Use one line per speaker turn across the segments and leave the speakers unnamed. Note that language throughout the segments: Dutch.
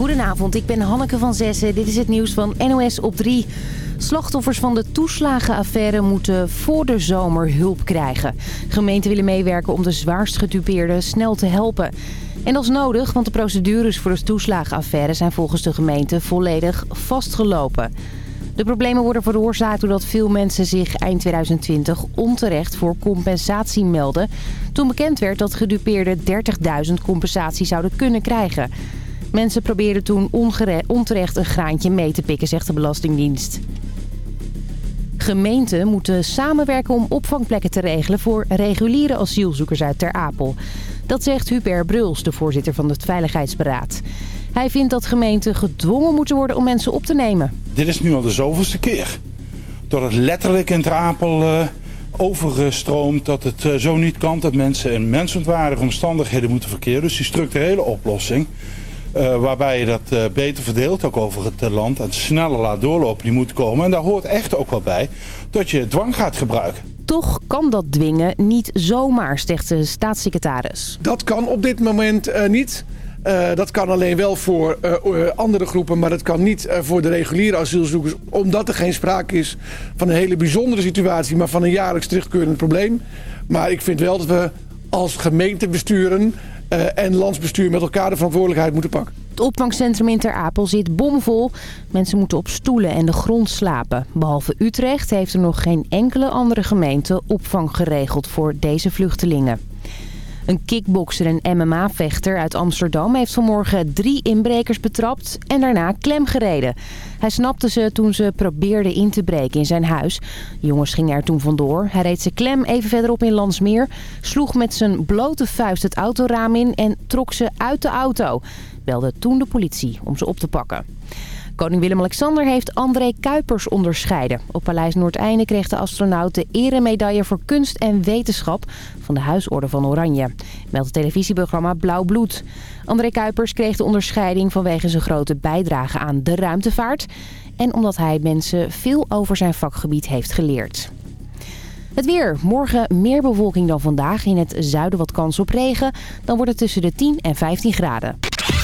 Goedenavond, ik ben Hanneke van Zessen. Dit is het nieuws van NOS op 3. Slachtoffers van de toeslagenaffaire moeten voor de zomer hulp krijgen. Gemeenten willen meewerken om de zwaarst gedupeerden snel te helpen. En dat is nodig, want de procedures voor de toeslagenaffaire zijn volgens de gemeente volledig vastgelopen. De problemen worden veroorzaakt doordat veel mensen zich eind 2020 onterecht voor compensatie melden. Toen bekend werd dat gedupeerden 30.000 compensatie zouden kunnen krijgen. Mensen probeerden toen onterecht een graantje mee te pikken, zegt de Belastingdienst. Gemeenten moeten samenwerken om opvangplekken te regelen voor reguliere asielzoekers uit Ter Apel. Dat zegt Hubert Bruls, de voorzitter van het Veiligheidsberaad. Hij vindt dat gemeenten gedwongen moeten worden om mensen op te nemen.
Dit is nu al de zoveelste keer. Dat het letterlijk in Ter Apel uh, overstroomt, dat het uh, zo niet kan. Dat mensen in menswaardige omstandigheden moeten verkeren. Dus die structurele oplossing uh, waarbij je dat uh, beter verdeelt, ook over het uh, land. En sneller laat doorlopen, die moet komen. En daar hoort echt ook wel bij dat je dwang gaat gebruiken.
Toch kan dat dwingen niet zomaar, zegt de staatssecretaris.
Dat kan op dit moment niet. dat kan alleen wel voor andere groepen, maar dat kan niet voor de reguliere asielzoekers. Omdat er geen sprake is van een hele bijzondere situatie, maar van een jaarlijks terugkerend probleem. Maar ik vind wel dat we als gemeentebesturen en landsbestuur met elkaar de verantwoordelijkheid moeten pakken.
Het opvangcentrum in Ter Apel zit bomvol. Mensen moeten op stoelen en de grond slapen. Behalve Utrecht heeft er nog geen enkele andere gemeente opvang geregeld voor deze vluchtelingen. Een kickbokser en MMA-vechter uit Amsterdam heeft vanmorgen drie inbrekers betrapt en daarna klemgereden. Hij snapte ze toen ze probeerden in te breken in zijn huis. Jongens gingen er toen vandoor. Hij reed ze klem even verderop in Landsmeer, sloeg met zijn blote vuist het autoraam in en trok ze uit de auto. Belde toen de politie om ze op te pakken. Koning Willem-Alexander heeft André Kuipers onderscheiden. Op Paleis Noordeinde kreeg de astronaut de eremedaille voor kunst en wetenschap van de Huisorde van Oranje. Meldt het televisieprogramma Blauw Bloed. André Kuipers kreeg de onderscheiding vanwege zijn grote bijdrage aan de ruimtevaart. En omdat hij mensen veel over zijn vakgebied heeft geleerd. Het weer. Morgen meer bewolking dan vandaag. In het zuiden wat kans op regen. Dan wordt het tussen de 10 en 15 graden.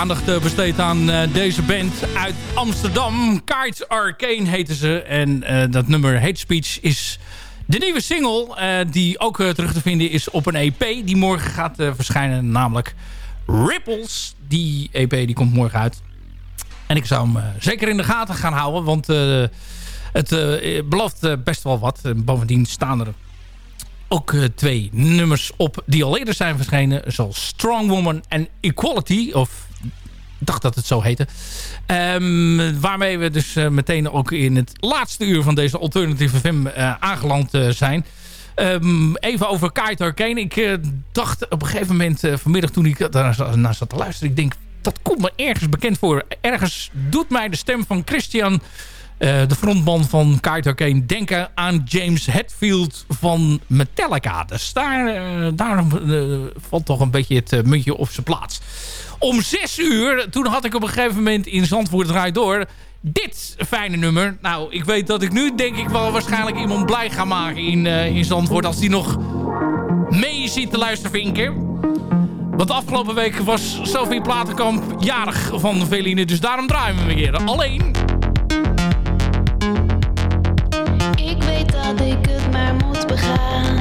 Aandacht besteed aan deze band uit Amsterdam. Kites Arcane heten ze. En dat nummer Hate Speech is de nieuwe single. die ook terug te vinden is op een EP die morgen gaat verschijnen. Namelijk Ripples. Die EP die komt morgen uit. En ik zou hem zeker in de gaten gaan houden. Want het belooft best wel wat. bovendien staan er ook twee nummers op die al eerder zijn verschenen. Zoals Strong Woman en Equality. Of dacht dat het zo heette. Um, waarmee we dus uh, meteen ook in het laatste uur van deze Alternative FM uh, aangeland zijn. Um, even over Kite Arcane. Ik dacht op een gegeven moment vanmiddag toen ik daar naar zat te luisteren. Ik denk, dat komt me ergens bekend voor. Ergens doet mij de stem van Christian uh, de frontman van Kite Kane denken aan James Hetfield van Metallica. Dus daar, daar valt toch een beetje het muntje op zijn plaats. Om zes uur, toen had ik op een gegeven moment in Zandvoort draai door... dit fijne nummer. Nou, ik weet dat ik nu denk ik wel waarschijnlijk iemand blij ga maken in, in Zandvoort... als die nog mee zit te luisteren, vinken. Want afgelopen week was Sophie Platenkamp jarig van Veline. Dus daarom draaien we weer. Alleen
het maar moet begaan.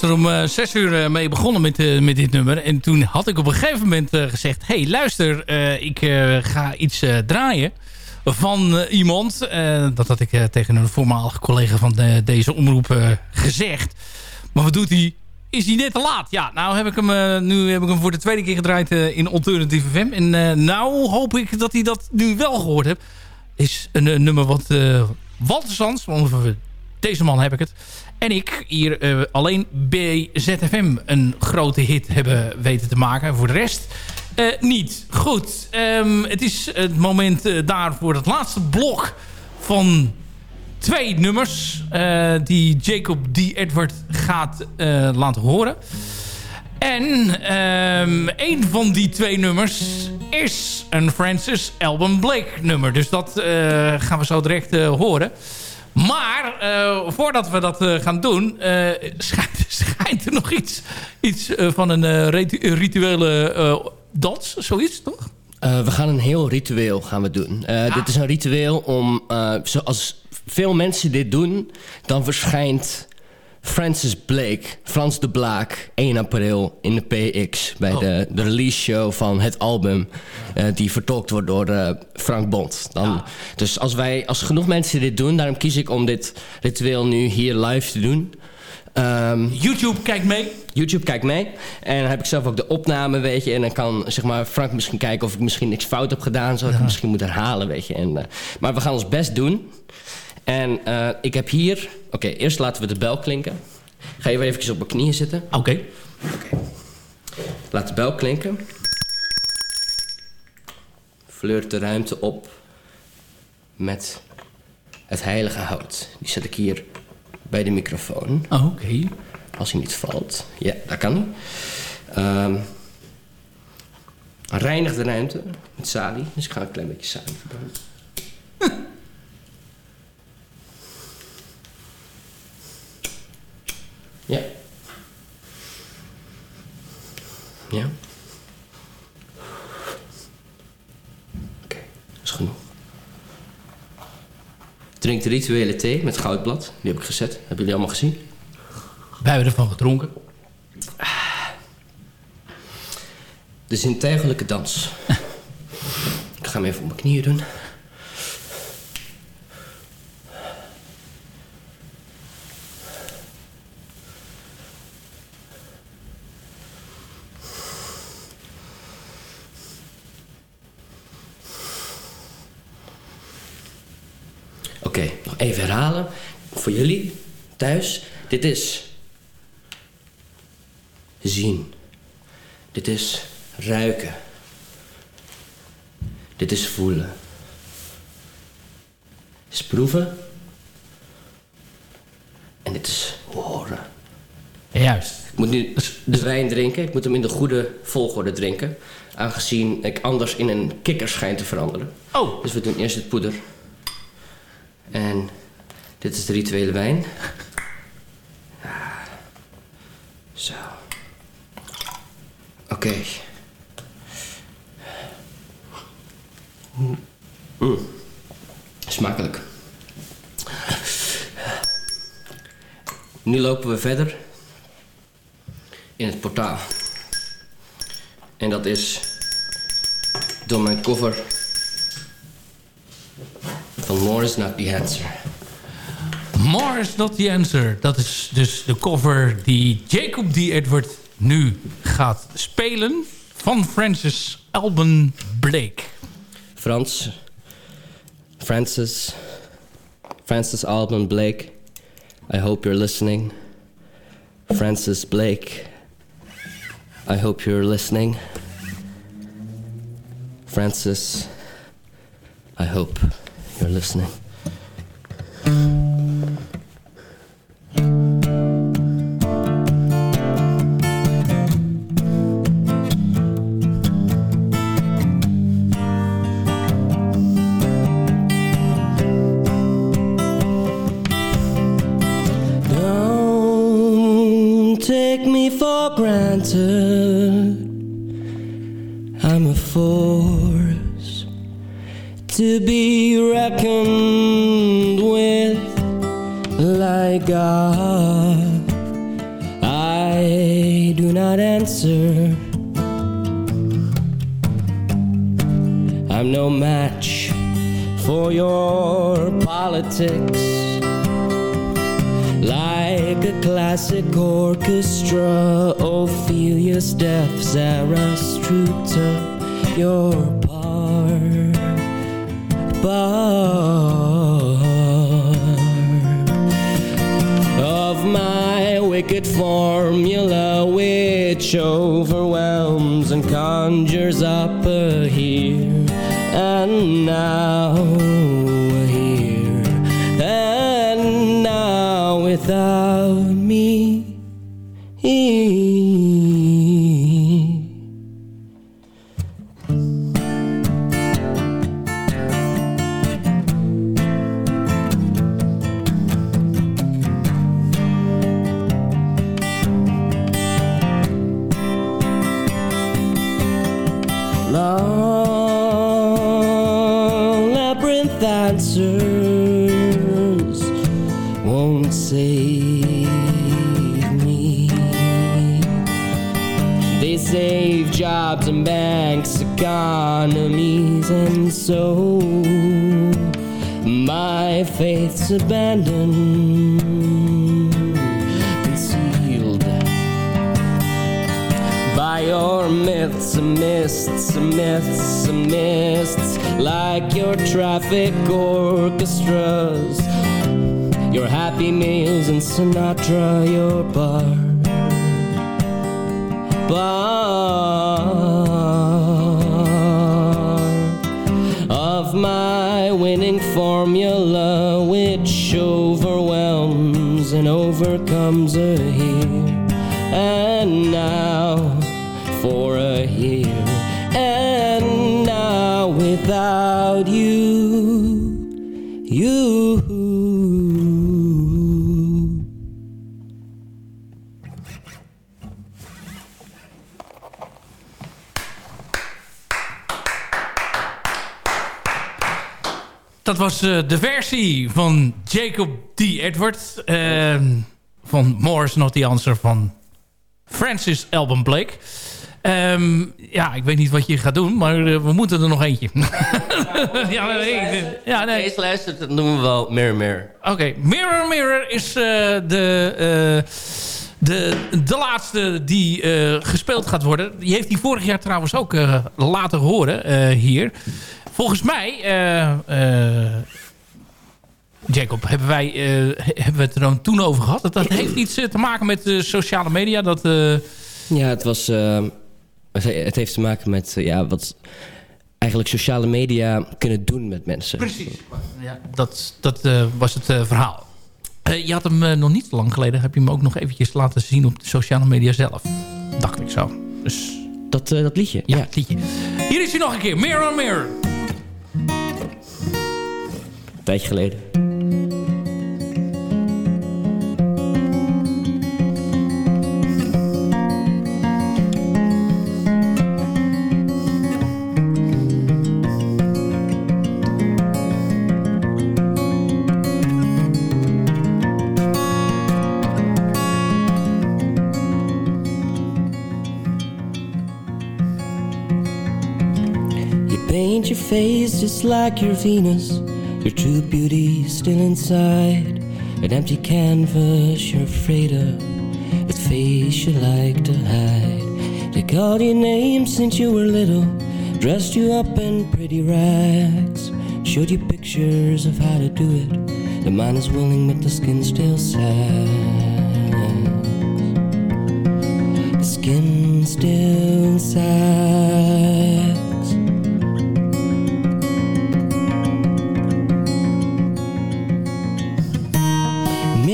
Was er om uh, zes uur mee begonnen met, met dit nummer. En toen had ik op een gegeven moment gezegd... hey, luister, ik ga iets draaien van iemand. dat had ik tegen een voormalige collega van deze omroep gezegd. Maar wat doet hij? Is hij net te laat? Ja, nou heb ik hem, nu heb ik hem voor de tweede keer gedraaid in Alternative FM. En nou hoop ik dat hij dat nu wel gehoord heeft. Is een, nummer wat Walter Sands, deze man heb ik het. En ik hier uh, alleen BZFM een grote hit hebben weten te maken. Voor de rest uh, niet. Goed, um, het is het moment uh, daar voor het laatste blok van twee nummers... die Jacob D. Edward gaat laten horen. En um, een van die twee nummers is een Francis Alban Blake nummer. Dus dat gaan we zo direct horen. Maar uh, voordat we dat uh, gaan doen, uh, schijnt, schijnt, er nog iets, iets van een rituele dans, zoiets toch?
we gaan een heel ritueel gaan we doen. Ah. Dit is een ritueel om, zoals veel mensen dit doen, dan verschijnt Francis Blake, Frans de Blaak, 1 april in de PX... bij oh. de, de release show van het album... Uh, die vertolkt wordt door uh, Frank Bond. Dan, Dus als, wij, als genoeg mensen dit doen... daarom kies ik om dit ritueel nu hier live te doen...
Um, YouTube kijkt mee.
YouTube kijkt mee. En dan heb ik zelf ook de opname, weet je. En dan kan zeg maar, Frank misschien kijken of ik misschien niks fout heb gedaan. Zodat ik misschien moet herhalen, weet je. En, uh, maar we gaan ons best doen. En uh, ik heb hier... Oké, okay, eerst laten we de bel klinken. Ga je weer eventjes op mijn knieën zitten.
Oké. Okay.
okay. Laat de bel klinken. Flirt de ruimte op met het heilige hout. Die zet ik hier bij de microfoon.
Oh, oké.
Als hij niet valt. Ja, dat kan hij. Um, reinig de ruimte met salie. Dus ik ga een klein beetje salie verbranden. Ja. Ja. Oké, okay, dat is genoeg. Drink de rituele thee met goudblad. Die heb ik gezet. Hebben jullie allemaal gezien?
Wij hebben ervan gedronken.
De zintuigelijke dans. ik ga hem even op mijn knieën doen. Oké, nog even herhalen. Voor jullie thuis. Dit is zien. Dit is ruiken. Dit is voelen. Dit is proeven. En dit is horen.
Juist.
Ik moet nu de wijn drinken. Ik moet hem in de goede volgorde drinken. Aangezien ik anders in een kikker schijn te veranderen.
Oh.
Dus we doen eerst het poeder. En dit is de rituele wijn. Zo. Oké. Okay. Mm. Smakelijk. Nu lopen we verder in het portaal. En dat is door mijn cover van More is not the answer.
More is not the answer. Dat is dus de cover die Jacob D. Edward nu gaat spelen van Francis Alban Blake.
Frans. Francis. Francis Alban Blake. I hope you're listening. Francis Blake. I hope you're listening. Francis. I hope you're listening. about me.
Was eh, de versie van Jacob D. Edward. eh, van Morris Not The Answer van Francis Alban Blake. Ehm, ja, ik weet niet wat je gaat doen, maar eh, we moeten er nog eentje. ja, nee, ja, nee.
Deze luistert, dat noemen we wel Mirror Mirror.
Oké, Mirror Mirror is eh, de, de, de laatste die gespeeld gaat worden. Die heeft hij vorig jaar trouwens ook eh, laten horen hier. Volgens mij, eh, eh, Jacob, hebben, wij, eh, hebben we het er dan toen over gehad. Dat, dat heeft iets te maken met sociale media. Dat,
Ja, het was. het heeft te maken met ja, wat eigenlijk sociale media kunnen doen met mensen.
Precies. Ja, dat dat was het verhaal. Je had hem nog niet lang geleden. Heb je hem ook nog eventjes laten zien op de sociale media zelf. Dacht ik zo. Dus
Dat, dat liedje.
ja,
Ja.
het liedje. Hier is hij nog een keer. Mirror Mirror.
Een tijdje geleden. Paint your face just like your Venus, your true beauty still inside. An empty canvas you're afraid of, That face you like to hide. They called your name since you were little, dressed you up in pretty rags, showed you pictures of how to do it. The mind is willing, but the skin still sags. The skin still sags.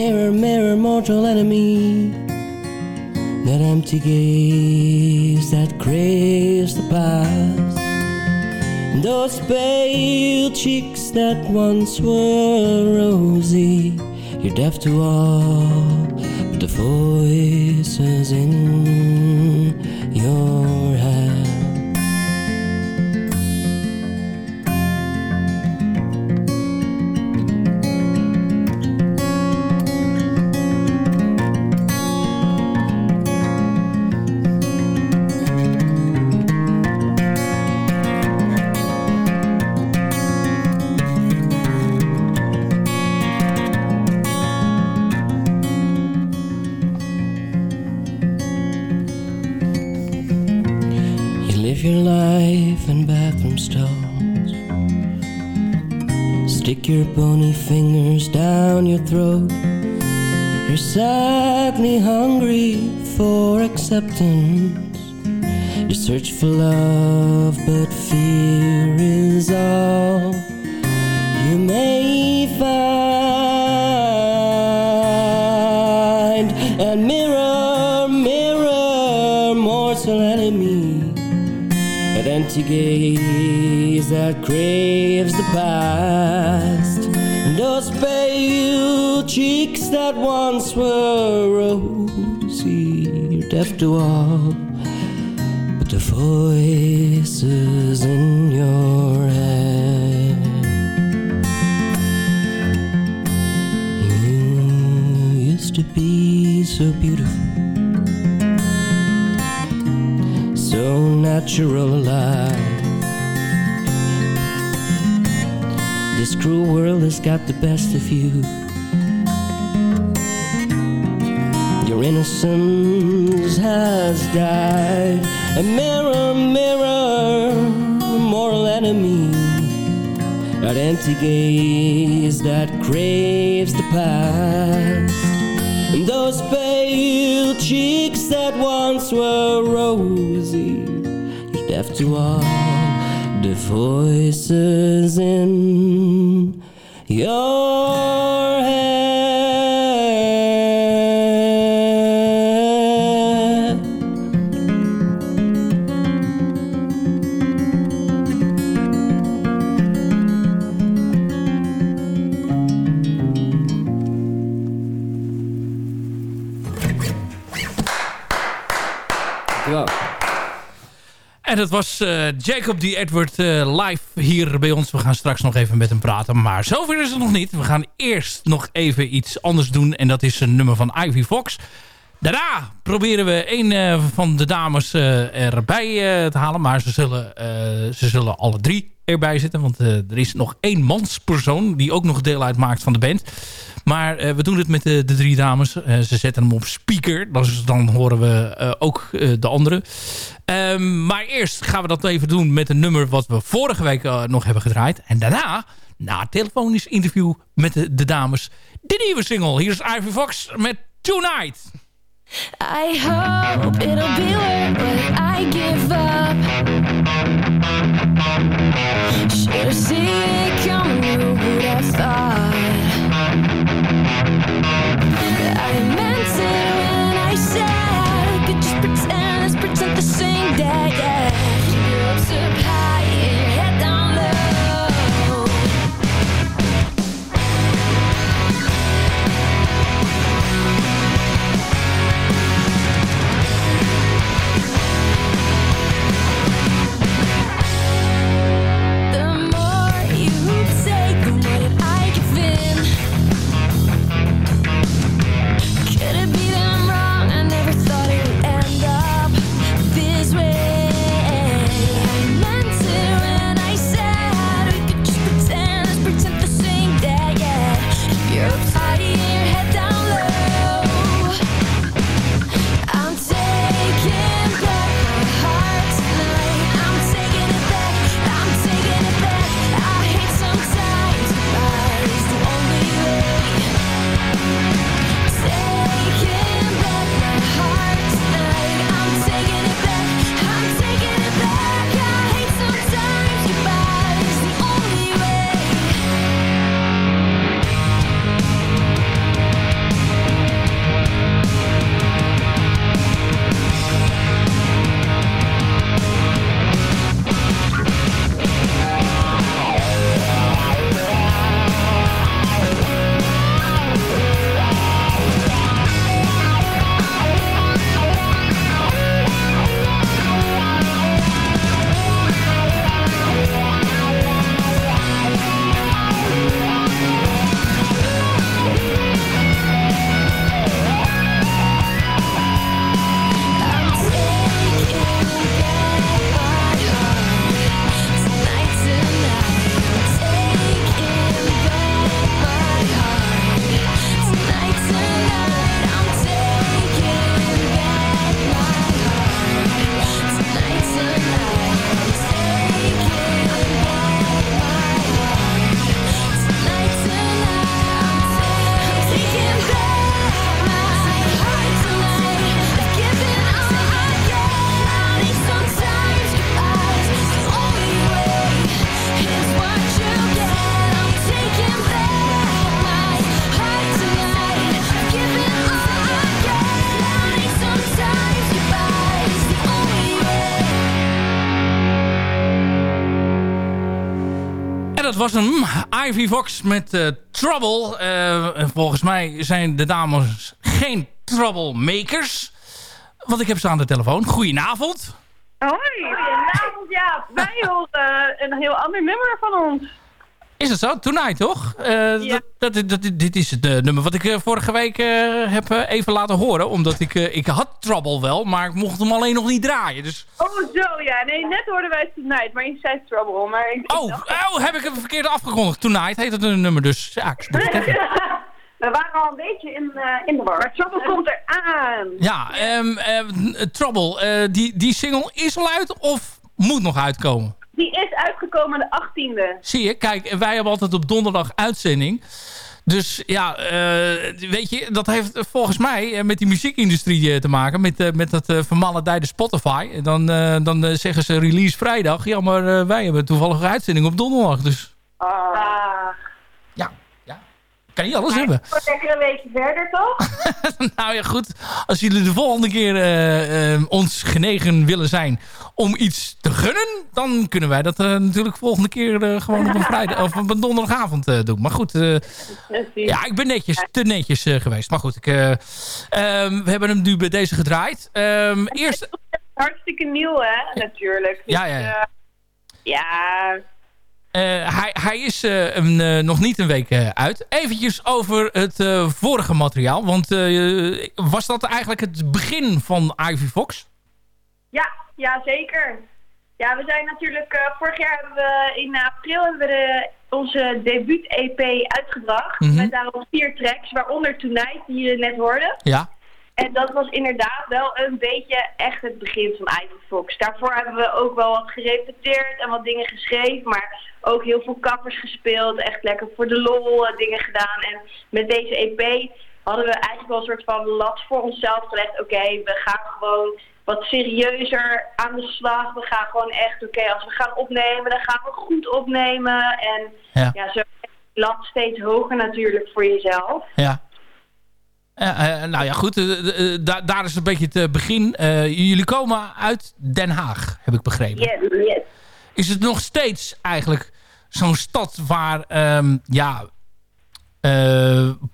Mirror, mirror, mortal enemy. That empty gaze that craves the past. Those pale cheeks that once were rosy. You're deaf to all but the voices in your and bathroom stalls. Stick your bony fingers down your throat. You're sadly hungry for acceptance. You search for love, but fear is all you may find. Empty gaze that craves the past. And those pale cheeks that once were rosy, you're deaf to all but the voices in your head. You used to be so beautiful, natural alive. This cruel world has got the best of you. Your innocence has died. A mirror, mirror, moral enemy. That empty gaze that craves the past. Those pale cheeks that once were rosy. Deaf to all the voices in your
Dat was eh, Jacob die Edward eh, live hier bij ons. We gaan straks nog even met hem praten. Maar zover is het nog niet. We gaan eerst nog even iets anders doen. En dat is een nummer van Ivy Fox. Daarna proberen we een eh, van de dames erbij te halen. Maar ze zullen, ze zullen alle drie erbij zitten. Want eh, er is nog één manspersoon die ook nog deel uitmaakt van de band. Maar eh, we doen het met de, de drie dames. Eh, ze zetten hem op speaker. Dan horen we eh, ook eh, de andere. Ehm, maar eerst gaan we dat even doen met een nummer wat we vorige week eh, nog hebben gedraaid. En daarna, na het telefonisch interview met de, dames, de nieuwe single. Hier is Ivy Fox met Tonight.
I hope it'll be I give up. Should've seen it coming, who would have thought?
Ivy Fox met uh, Trouble. Uh, volgens mij zijn de dames geen troublemakers. Want ik heb ze aan de telefoon. Goedenavond.
Hoi. Goedenavond, ja. Wij horen een heel ander nummer van ons.
Is het zo? Tonight, toch? Uh, ja. dat, dat, dat, dit is het uh, nummer wat ik uh, vorige week heb even laten horen. Omdat ik, ik had Trouble wel, maar ik mocht hem alleen nog niet draaien. Dus...
Oh, zo ja. Nee, net hoorden wij Tonight, maar je zei Trouble. Maar ik,
oh, oh, heb ik hem verkeerd afgekondigd. Tonight heet het een nummer, dus ja, ik
We waren al een beetje in, in de war. Maar Trouble komt er aan.
Ja, um, Trouble, die, die single is al uit of moet nog uitkomen?
Die is uitgekomen de 18e.
Zie je, kijk, wij hebben altijd op donderdag uitzending. Dus ja, uh, weet je, dat heeft volgens mij eh, met die muziekindustrie uh, te maken. Met, uh, met dat uh, vermaledijde Spotify. Dan, dan zeggen ze release vrijdag. Ja, maar wij hebben toevallig een uitzending op donderdag. Dus.
Ah
kan niet alles hebben.
Lekker een weekje verder, toch?
nou ja, goed. Als jullie de volgende keer uh, uh, ons genegen willen zijn om iets te gunnen... dan kunnen wij dat uh, natuurlijk volgende keer gewoon op een vrijdag of op een donderdagavond doen. Maar goed, ja, ik ben netjes, te netjes geweest. Maar goed, ik, ehm, we hebben hem nu bij deze gedraaid. Um, eerst...
Hartstikke nieuw, hè, natuurlijk.
Ja, ja, ja.
Dus, ja,
uh, hij, hij is uh, een, uh, nog niet een week uit. Eventjes over het vorige materiaal. Want was dat eigenlijk het begin van Ivy Fox?
Ja, ja zeker. Ja, we zijn natuurlijk... vorig jaar hebben we in april hebben we de, onze debuut-EP uitgebracht. Mm -hmm. Met daarop vier tracks, waaronder Tonight, die je net hoorde.
Ja.
En dat was inderdaad wel een beetje echt het begin van Ivy Fox. Daarvoor hebben we ook wel wat gerepeteerd en wat dingen geschreven. Maar ook heel veel kappers gespeeld. Echt lekker voor de lol eh, dingen gedaan. En met deze EP hadden we eigenlijk wel een soort van lat voor onszelf gelegd. Oké, we gaan gewoon wat serieuzer aan de slag. We gaan gewoon echt, oké, als we gaan opnemen, dan gaan we goed opnemen. En ja, ja zo lat steeds hoger natuurlijk voor jezelf.
Ja. Uh, nou ja, goed. Uh, daar is een beetje het begin. jullie komen uit Den Haag, heb ik begrepen.
Yes, yes.
Is het nog steeds eigenlijk zo'n stad waar um, ja,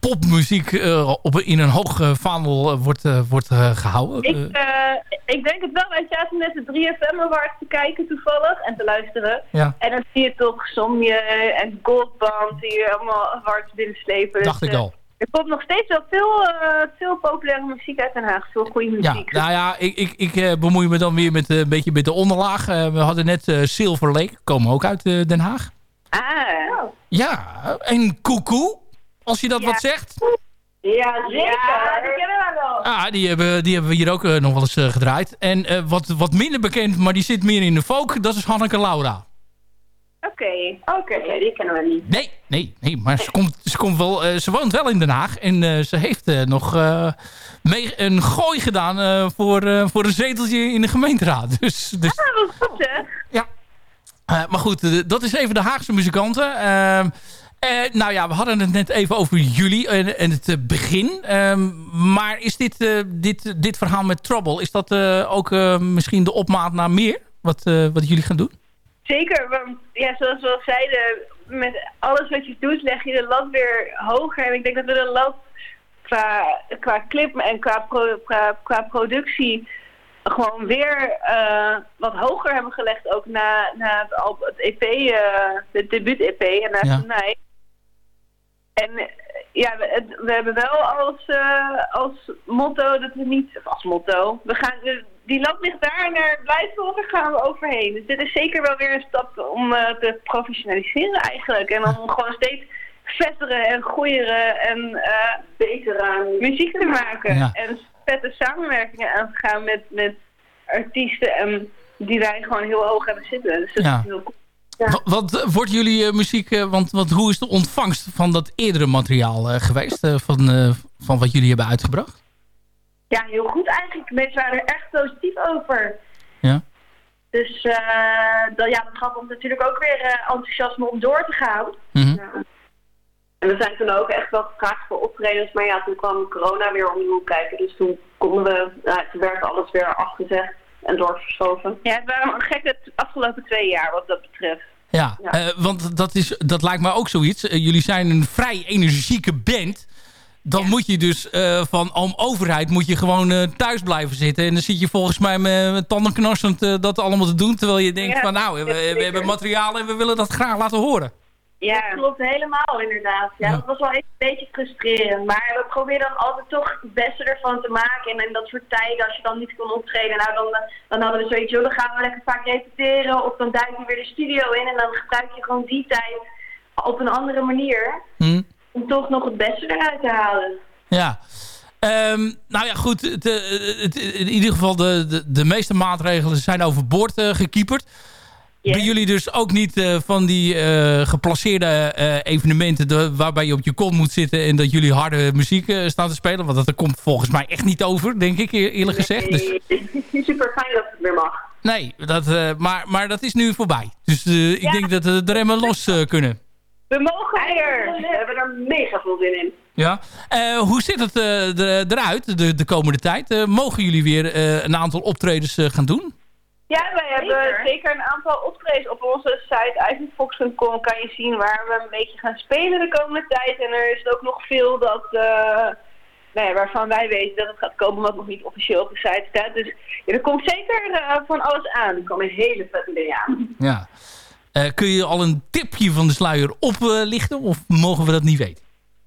popmuziek op, in een hoog vaandel wordt, wordt gehouden?
Ik, ik denk het wel. Wij zaten net de 3FM Awards te kijken toevallig en te luisteren.
Ja.
En dan zie je toch Somje en Goldband die allemaal awards binnenslepen.
Dacht
dus,
ik al.
Er komt nog steeds wel veel, veel populaire muziek uit Den Haag. Veel goede muziek.
Ja, nou ja, ik, ik, ik bemoei me dan weer met een beetje met de onderlaag. we hadden net Silver Lake, komen ook uit Den Haag. Ja, en Koekoe, als je dat
ja.
wat zegt.
Ja, zeker. Ja, die kennen we wel.
Ah, die hebben, die hebben we hier ook nog wel eens gedraaid. En wat, wat minder bekend, maar die zit meer in de folk, dat is Hanneke Laura.
Oké, oké, okay. die kennen we niet.
Nee, nee, nee maar ze, komt, ze, komt wel, uh, ze woont wel in Den Haag. En uh, ze heeft uh, nog mee een gooi gedaan voor, voor een zeteltje in de gemeenteraad. Dus, dus...
Ah, dat is goed hè?
Ja. Maar goed, dat is even de Haagse muzikanten. Ehm, nou ja, we hadden het net even over jullie en, het begin. Ehm, maar is dit, dit, dit verhaal met Trouble, is dat ook misschien de opmaat naar meer? Wat, wat jullie gaan doen?
Zeker, want ja, zoals we al zeiden, met alles wat je doet leg je de lat weer hoger. En ik denk dat we de lat qua, qua clip en qua, qua, qua productie gewoon weer uh, wat hoger hebben gelegd. Ook na, na het, het EP, uh, de debuut-EP en na ja. Tonight. En ja, we, we, hebben wel als, uh, als motto dat we niet, of als motto, we gaan, die lat ligt daar en daar blijft daar gaan we overheen. Dus dit is zeker wel weer een stap om te professionaliseren eigenlijk. En om gewoon steeds vettere en goeiere en betere muziek te maken.
Ja.
En vette samenwerkingen aan te gaan met, met artiesten en die wij gewoon heel hoog hebben zitten. Dus dat
Ja.
is heel cool.
Wat, wat wordt jullie eh, muziek, eh, want, want hoe is de ontvangst van dat eerdere materiaal eh, geweest? eh, van, eh, van wat jullie hebben uitgebracht?
Ja, heel goed eigenlijk. Mensen waren er echt positief over.
Ja.
Dus eh dat, ja, dat gaf ons natuurlijk ook weer eh, enthousiasme om door te gaan.
Mhm.
Ja. En we zijn toen ook echt wel gevraagd voor optredens, maar ja, toen kwam corona weer om de hoek kijken. Dus toen konden we, ja, toen werd alles weer afgezegd en doorverschoven. Ja, het waren een gekke afgelopen twee jaar wat dat betreft.
Ja,
Ja.
eh, want dat, is, dat lijkt me ook zoiets. Eh, jullie zijn een vrij energieke band. Dan moet je dus eh, van om overheid moet je gewoon eh, thuis blijven zitten. En dan zit je volgens mij met, met tanden knarsend dat allemaal te doen. Terwijl je denkt
Ja,
van nou, we, we hebben materiaal en we willen dat graag laten horen.
Ja, dat klopt helemaal inderdaad. Ja,
Ja.
dat was wel even een beetje frustrerend. Maar we proberen dan altijd toch het beste ervan te maken. En in dat soort tijden, als je dan niet kon optreden, nou dan, dan hadden we zoiets, joh, dan gaan we lekker vaak repeteren. Of dan duik je weer de studio in en dan gebruik je gewoon die tijd op een andere manier.
Hm?
Om toch nog het beste eruit te halen.
Ja. Ehm, nou ja, goed. Het, eh, het- in ieder geval, de, de, de meeste maatregelen zijn overboord eh gekieperd.
Ja.
Ben jullie dus ook niet eh, van die eh, geplaceerde eh, evenementen... De, waarbij je op je kont moet zitten en dat jullie harde muziek staan te spelen? Want dat er komt volgens mij echt niet over, denk ik eer- eerlijk gezegd. Dus,
Nee, super fijn dat het weer mag.
nee, dat, maar, maar dat is nu voorbij. Dus ik
Ja.
denk dat de, de remmen los kunnen.
We mogen weer. We hebben er mega veel zin in.
Ja. Hoe zit het er- eruit de, de komende tijd? Mogen jullie weer een aantal optredens gaan doen?
Ja, wij hebben zeker een aantal optredens op onze site ivanfox.com kan je zien waar we een beetje gaan spelen de komende tijd. En er is ook nog veel dat, eh, nou ja, waarvan wij weten dat het gaat komen, wat nog niet officieel op de site staat. Dus ja, er komt zeker eh, van alles aan. Er komen hele vette dingen aan.
Ja. Eh, kun je al een tipje van de sluier oplichten of mogen we dat niet weten?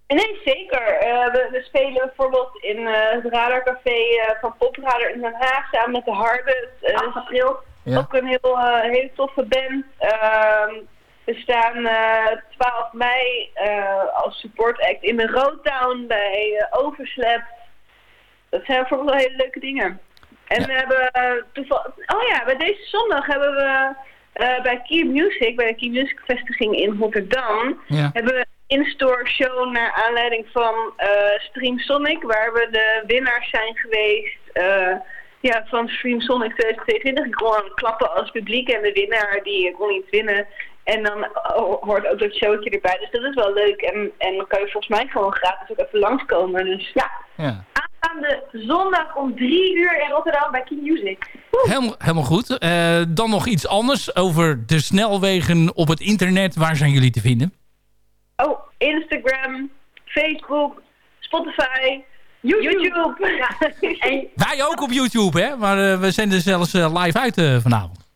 Nee, zeker. Eh, we, we spelen bijvoorbeeld in eh, het Radarcafé eh, van Popradar in Den Haag samen met de Harde. Uh, april.
Ja.
Ook een heel, eh, hele toffe band. Ehm, we staan eh 12 mei eh, als support act in de Roadtown bij Overslap. Dat zijn bijvoorbeeld wel hele leuke dingen. En
Ja.
we hebben toevallig... Oh ja, bij deze zondag hebben we eh, bij Key Music, bij de Key Music vestiging in Rotterdam
Ja.
hebben we in-store show naar aanleiding van eh, Stream Sonic, waar we de winnaars zijn geweest eh, ja, van Stream Sonic 2022. Ik kon klappen als publiek en de winnaar die kon iets winnen. En dan ho- hoort ook dat showtje erbij. Dus dat is wel leuk. En, en dan kan je volgens mij gewoon gratis ook even langskomen. Dus ja,
Ja.
aanstaande zondag om drie uur in Rotterdam bij Key Music.
Helemaal, helemaal goed. Eh, dan nog iets anders over de snelwegen op het internet. Waar zijn jullie te vinden?
Oh, Instagram, Facebook, Spotify, YouTube. En
Wij ook op YouTube, hè? Maar eh, we zenden zelfs eh, live uit eh, vanavond.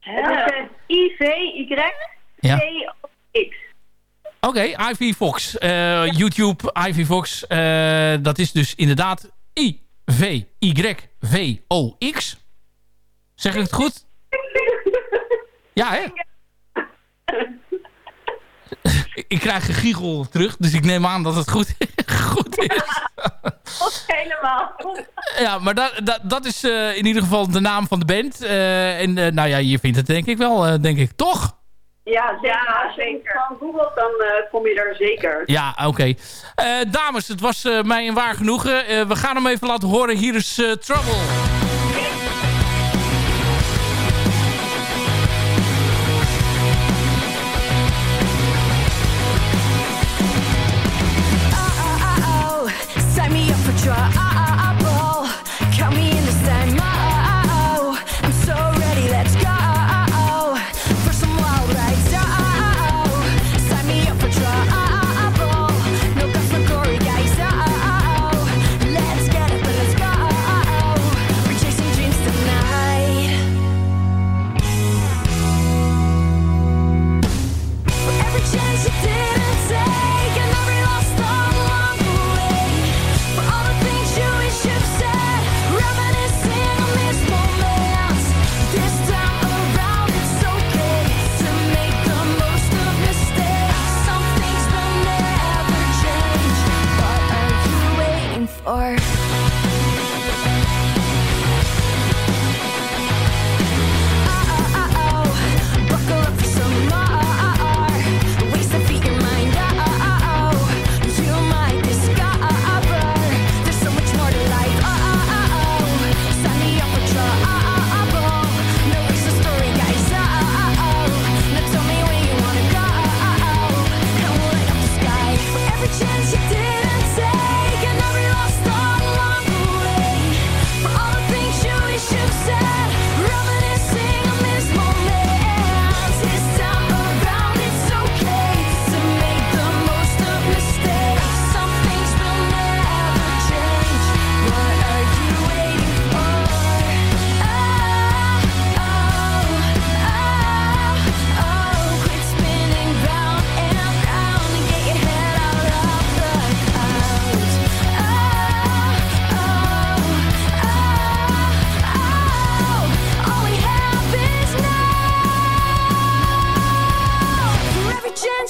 Is I-V-Y-C-O-X.
Ja. Oké, Ivy Fox. Eh, YouTube, Ivy Fox. eh, dat is dus inderdaad I-V-Y-V-O-X. Zeg ik het goed? Ja, hè? Ik krijg een giegel terug, dus ik neem aan dat het goed, goed is.
Helemaal.
Ja, maar dat, dat, dat is eh, in ieder geval de naam van de band. Eh, en eh, nou ja, je vindt het denk ik wel, denk ik. Toch?
Ja, ja, zeker. Van Google, dan kom je er zeker.
Ja, oké. Eh, dames, het was mij een waar genoegen. We gaan hem even laten horen. Hier is Trouble.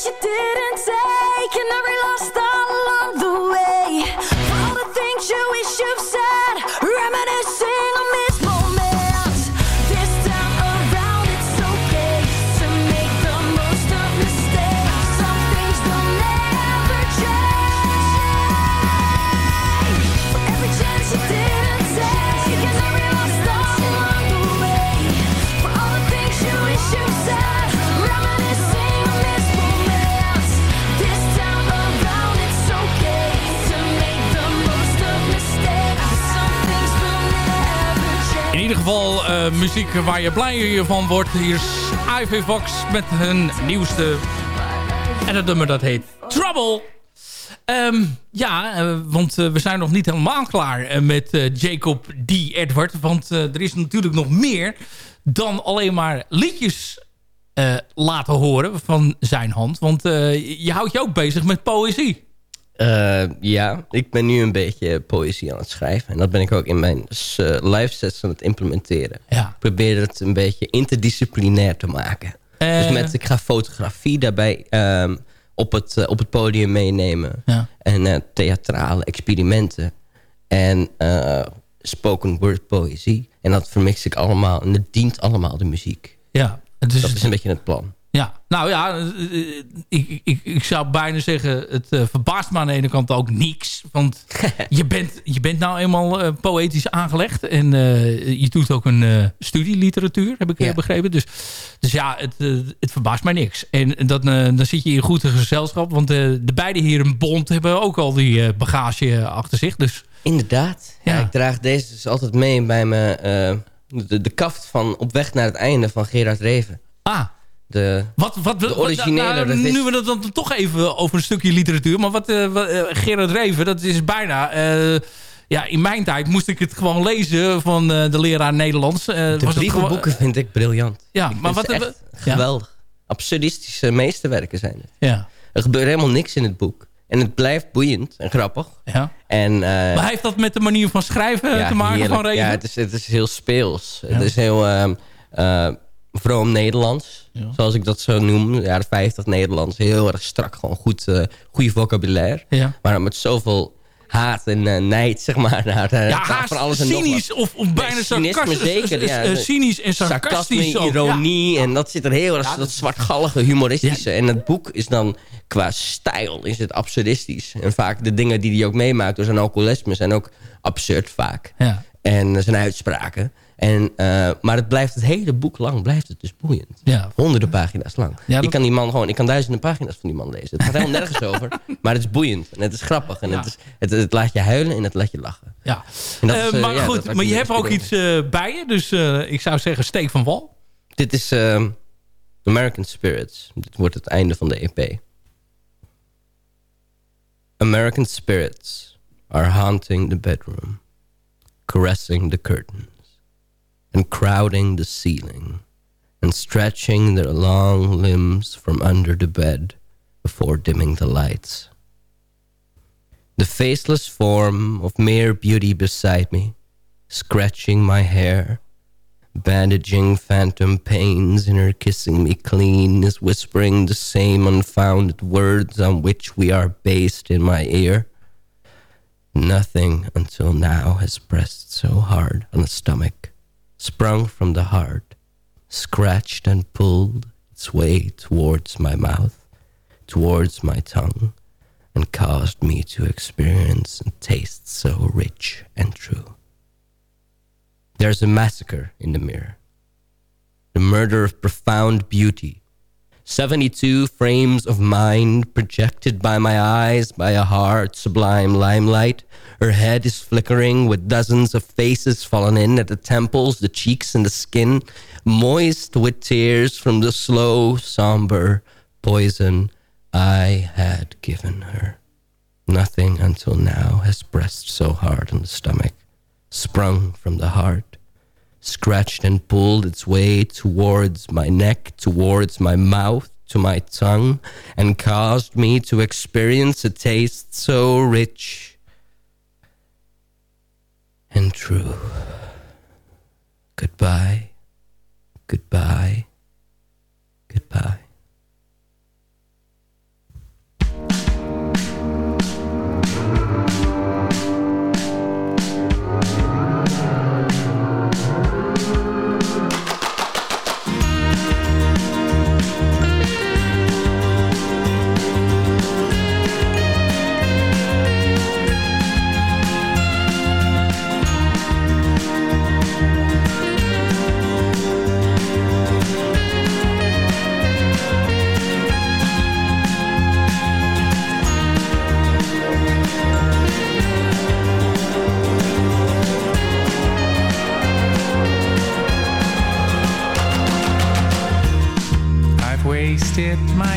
You didn't take,
geval eh, muziek waar je blij van wordt. Hier is Ivy Fox met hun nieuwste. En het nummer dat heet Trouble. Ehm, ja, eh, want eh, we zijn nog niet helemaal klaar met Jacob D. Edward. Want er is natuurlijk nog meer dan alleen maar liedjes laten horen van zijn hand. Want je houdt je ook bezig met poëzie.
Eh, ja, ik ben nu een beetje poëzie aan het schrijven. En dat ben ik ook in mijn uh, live sets aan het implementeren.
Ja.
Ik probeer het een beetje interdisciplinair te maken.
Eh,
Dus met, ik ga fotografie daarbij ehm, op, het, eh, op het podium meenemen.
Ja.
En eh, theatrale experimenten. En eh, spoken word poëzie. En dat vermix ik allemaal. En het dient allemaal de muziek.
Ja,
Dat is een beetje het plan.
Ja, nou ja, eh, eh, ik, ik, ik zou bijna zeggen, het eh, verbaast me aan de ene kant ook niks. Want je bent, je bent nou eenmaal poëtisch aangelegd. En je doet ook een eh, studie literatuur, heb ik
Ja.
begrepen. Dus, dus ja, het, het verbaast mij niks. En dat, dan zit je in goed gezelschap. Want de beide heren Bond hebben ook al die bagage achter zich. Dus
Inderdaad. Ja.
Ja.
ik draag deze dus altijd mee bij me. de, de kaft van Op weg naar het einde van Gerard Reven.
ah,
De,
Wat, wat,
De
wat-
originele,
nou, Nu we het dan toch even over een stukje literatuur. Maar wat, eh, wat, eh, Gerard Reven, dat is bijna... eh, ja, in mijn tijd moest ik het gewoon lezen van de leraar Nederlands.
De
was
brievenboeken vind ik briljant.
Ja,
Ik
maar wat... ja,
geweldig. Absurdistische meesterwerken zijn het.
ja,
Er gebeurt helemaal niks in het boek. En het blijft boeiend en grappig.
ja.
En, eh,
Maar heeft dat met de manier van schrijven
ja,
te maken
heerlijk.
van Reven?
Ja, het is, het is heel speels. Het is heel ehm eh, vroom Nederlands.
Ja.
Zoals ik dat zo noem. De jaren 50 Nederlands. Heel erg strak. Gewoon goed, eh goede vocabulaire.
Ja.
Maar met zoveel haat en nijd, zeg maar. Naar, eh,
Ja,
naar
haast
van alles en nog
cynisch of, of bijna
Nee, cynisme
sarcastisch.
zeker, ja.
cynisch en sarcastisch.
Sarcasme, ironie. En dat zit er heel erg,
Ja,
dat zwartgallige, humoristische. En het boek is dan, qua stijl, is het absurdistisch. En vaak de dingen die hij ook meemaakt door zijn alcoholisme... zijn ook absurd vaak.
Ja.
En zijn uitspraken. En, eh, maar het blijft het hele boek lang blijft het dus boeiend.
Ja.
Honderden pagina's lang.
Ja, dat-
Ik kan die man gewoon, ik kan duizenden pagina's van die man lezen. Het gaat helemaal nergens over. Maar het is boeiend. En het is grappig. En
Ja.
het, is, het, het laat je huilen en het laat je lachen.
Ja. Eh,
is, eh,
maar goed, maar
je
hebt ook iets bij je. Dus ik zou zeggen, steek van wal.
Dit is ehm, American Spirits. Dit wordt het einde van de EP. American spirits are haunting the bedroom, caressing the curtains, and crowding the ceiling, and stretching their long limbs from under the bed before dimming the lights. The faceless form of mere beauty beside me, scratching my hair, bandaging phantom pains in her kissing me clean is whispering the same unfounded words on which we are based in my ear. Nothing until now has pressed so hard on the stomach, sprung from the heart, scratched and pulled its way towards my mouth, towards my tongue, and caused me to experience and taste so rich and true. There's a massacre in the mirror. The murder of profound beauty. 72 frames of mind projected by my eyes by a hard, sublime limelight. Her head is flickering with dozens of faces fallen in at the temples, the cheeks, and the skin, moist with tears from the slow, somber poison I had given her. Nothing until now has pressed so hard on the stomach sprung from the heart, scratched and pulled its way towards my neck, towards my mouth, to my tongue, and caused me to experience a taste so rich and true. Goodbye, goodbye, goodbye.
it my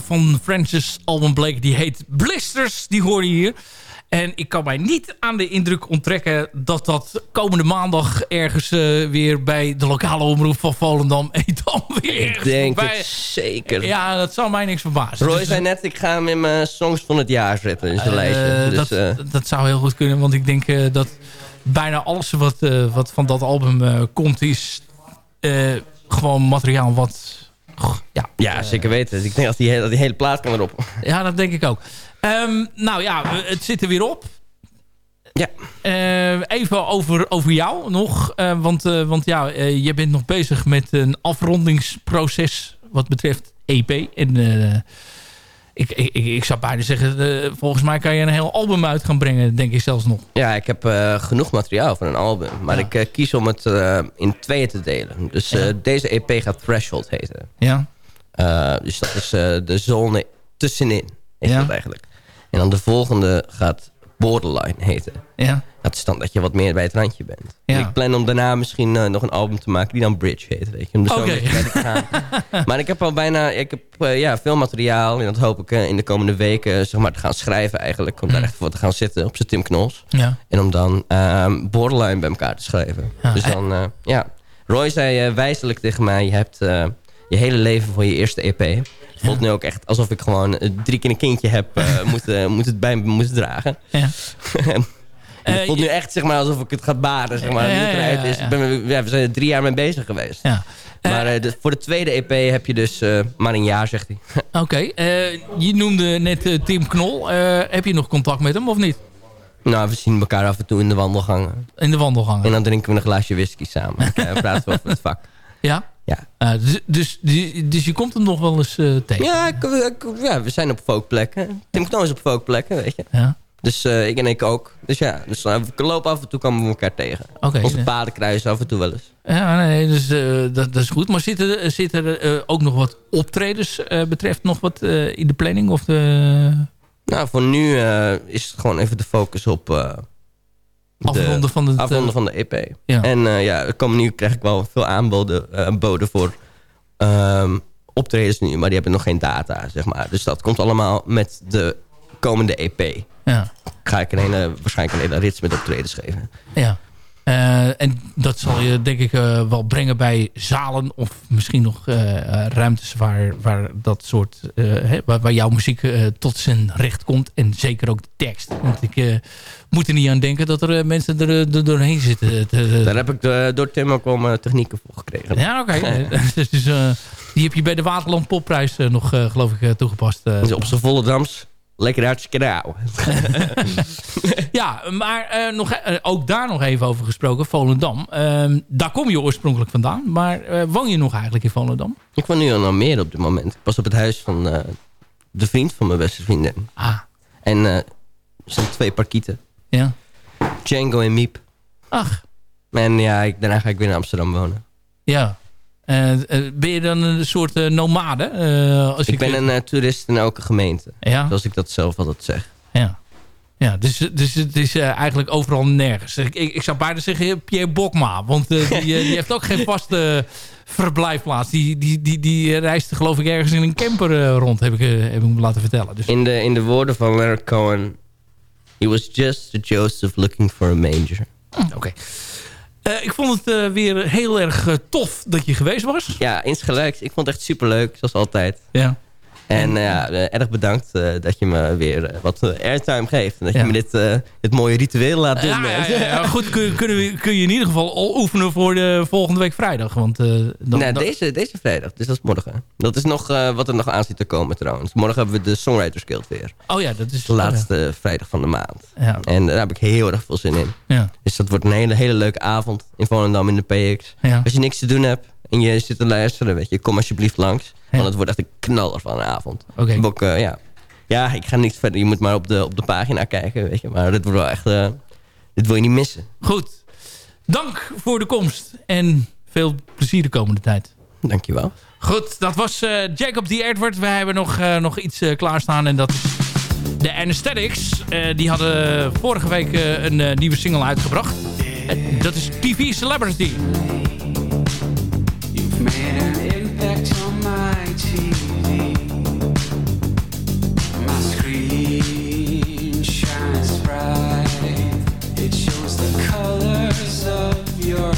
single van Francis Alban Blake, die heet Blisters. Die hoor je hier. En ik kan mij niet aan de indruk onttrekken dat dat komende maandag ergens eh, weer bij de lokale omroep van Volendam Edam weer
Ik denk het zeker.
Ja, dat zou mij niks verbazen.
Roy
Dus,
zei net, ik ga hem in mijn songs van het jaar zetten in zijn
eh,
lijstje. Dus,
dat,
eh,
dat zou heel goed kunnen, want ik denk eh, dat bijna alles wat, eh, wat van dat album eh, komt is eh, gewoon materiaal wat... Ja,
ja, zeker weten. Ik denk dat die, hele- dat die hele plaat kan erop.
Ja, dat denk ik ook. Ehm, nou ja, het zit er weer op.
Ja.
Eh, even over, over jou nog. Eh, want, eh, want ja, je bent nog bezig met een afrondingsproces wat betreft EP. En ik, ik, ik, zou bijna zeggen, eh, volgens mij kan je een heel album uit gaan brengen, denk ik zelfs nog.
Ja, ik heb eh, genoeg materiaal voor een album. Maar ik eh, kies om het in tweeën te delen. Dus deze EP gaat Threshold heten.
Ja.
Dus dat is de zone tussenin. Heet
Ja.
dat eigenlijk. En dan de volgende gaat Borderline heten.
Ja.
Dat is dan dat je wat meer bij het randje bent.
Ja.
Ik plan om daarna misschien eh, nog een album te maken die dan Bridge heet. Weet je, om er zo een beetje bij te gaan. maar ik heb al bijna ik heb, eh, ja, veel materiaal. En dat hoop ik eh, in de komende weken zeg maar, te gaan schrijven eigenlijk. Om daar echt voor te gaan zitten op zijn Tim Knols.
Ja.
En om dan ehm, Borderline bij elkaar te schrijven.
Ja,
dus dan, ja. Roy zei wijzelijk tegen mij... je hebt je hele leven voor je eerste EP. Het voelt nu ook echt alsof ik gewoon drie keer een kindje heb eh, moeten, moeten bij moeten dragen.
Ja.
En het
Eh,
voelt nu echt zeg maar, alsof ik het ga baren. Zeg maar. Ik ben, we zijn er drie jaar mee bezig geweest.
Ja.
Maar eh, de- voor de tweede EP heb je dus eh, maar een jaar, zegt hij.
Oké, eh, je noemde net eh, Tim Knol. Eh, heb je nog contact met hem of niet?
nou, we zien elkaar af en toe in de wandelgangen.
In de wandelgangen?
En dan drinken we een glaasje whisky samen. En dan praten we over het vak.
Ja?
Ja.
Eh, dus, dus, dus je komt hem nog wel eens eh, tegen?
Ja, ik- ik- ja, we zijn op folkplekken. Tim Knol is op folkplekken, weet je.
Ja.
Dus eh, ik en ik ook. Dus ja, dus, uh, we lopen af en toe komen we elkaar tegen.
Oké.
Onze
ja.
paden kruisen af en toe wel eens.
Ja, nee, dus eh, dat, dat is goed. Maar zitten er, zit er eh, ook nog wat optredens betreft nog wat in de planning? Of de
Nou, voor nu is het gewoon even de focus op... de
afronden van het...
afronden van de EP.
Ja.
En ja, komen nu krijg ik wel veel aanboden boden voor ehm, optredens nu. Maar die hebben nog geen data, zeg maar. Dus dat komt allemaal met de komende EP.
Ja.
Ga ik een hele, waarschijnlijk een hele rits met optredens geven.
Ja. Eh, en dat zal je denk ik eh, wel brengen bij zalen of misschien nog eh, ruimtes waar, waar dat soort, hè, waar, waar jouw muziek tot zijn recht komt. En zeker ook de tekst. Want ik moet er niet aan denken dat er mensen er, doorheen zitten. te-
Daar heb ik de- door Tim ook wel technieken voor gekregen.
ja, oké. dus, die heb je bij de Waterland Popprijs nog, geloof ik, toegepast.
Dus op zijn volle drams. Lekker hartstikke rauw.
Ja, maar eh, nog, eh, ook daar nog even over gesproken. Volendam. Ehm, daar kom je oorspronkelijk vandaan. Maar eh, woon je nog eigenlijk in Volendam?
Ik woon nu al meer op dit moment. Ik was op het huis van eh, de vriend van mijn beste vriendin.
Ah,
En eh, er zijn twee parkieten.
ja.
Django en Miep.
Ach,
En ja, ik, daarna ga ik weer in Amsterdam wonen.
ja. Eh, ben je dan een soort eh, nomade? Als
Ik ben een toerist in elke gemeente.
Ja,
Zoals ik dat zelf altijd zeg.
ja. Ja, dus, dus het is eigenlijk overal nergens. Ik, ik, ik zou bijna zeggen Pierre Bokma. Want die, die heeft ook geen vaste verblijfplaats. Die, die, die, die reist geloof ik ergens in een camper rond, heb ik, heb ik me laten vertellen. Dus,
In de, in de woorden van Leonard Cohen... He was just a Joseph looking for a manger.
Oké. Eh, ik vond het eh, weer heel erg eh, tof dat je geweest was.
Ja, insgelijks. Ik vond het echt superleuk, zoals altijd.
Ja.
En eh, ja, eh, erg bedankt eh, dat je me weer wat airtime geeft. En dat
Ja.
je me dit, eh, dit mooie ritueel laat doen.
Ja, ja,
man.
ja, ja. Goed, kun, kunnen we, kun je in ieder geval al oefenen voor de volgende week vrijdag. Want, eh, dan, dan-
deze, deze vrijdag, dus dat is morgen. Dat is nog eh, wat er nog aan zit te komen trouwens. Morgen hebben we de Songwriters Guild weer.
Oh ja, dat is...
De laatste vrijdag van de maand.
Ja.
En daar heb ik heel erg veel zin in.
Ja.
Dus dat wordt een hele, hele leuke avond in Volendam in de PX.
Ja.
Als je niks te doen hebt en je zit te luisteren, weet je, kom alsjeblieft langs. Want het wordt echt een knaller van een avond.
Oké.
Eh, ja. ja, ik ga niet verder. Je moet maar op de, op de pagina kijken, weet je. Maar dit wordt wel echt... eh, dit wil je niet missen.
Goed. Dank voor de komst. En veel plezier de komende tijd.
Dankjewel.
Goed, dat was eh, Jacob D. Edward. We hebben nog, nog iets klaarstaan. En dat is de Anesthetics. Die hadden vorige week een nieuwe single uitgebracht. Dat is TV Celebrity.
It shows the colors of your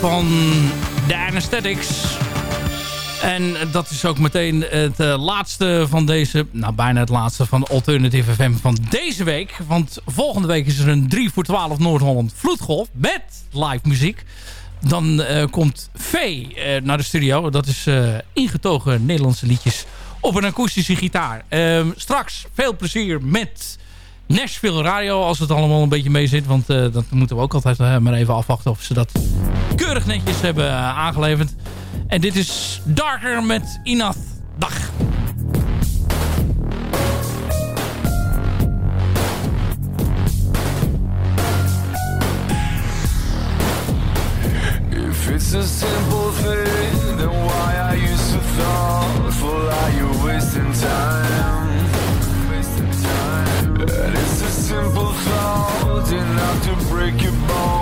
Van The Anesthetics. En dat is ook meteen het eh, laatste van deze... Nou, bijna het laatste van Alternative FM van deze week. Want volgende week is er een 3 voor 12 Noord-Holland vloedgolf met live muziek. Dan eh, komt Vee eh, naar de studio. Dat is ingetogen Nederlandse liedjes op een akoestische gitaar. Ehm, straks veel plezier met Nashville Radio. Als het allemaal een beetje mee zit. Want eh, dat moeten we ook altijd eh, maar even afwachten of ze dat keurig netjes hebben eh, aangeleverd. En dit is Darker met Inath. Dag.
Simple thing, then why time? It's a simple thought, enough to break your bones,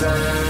sun.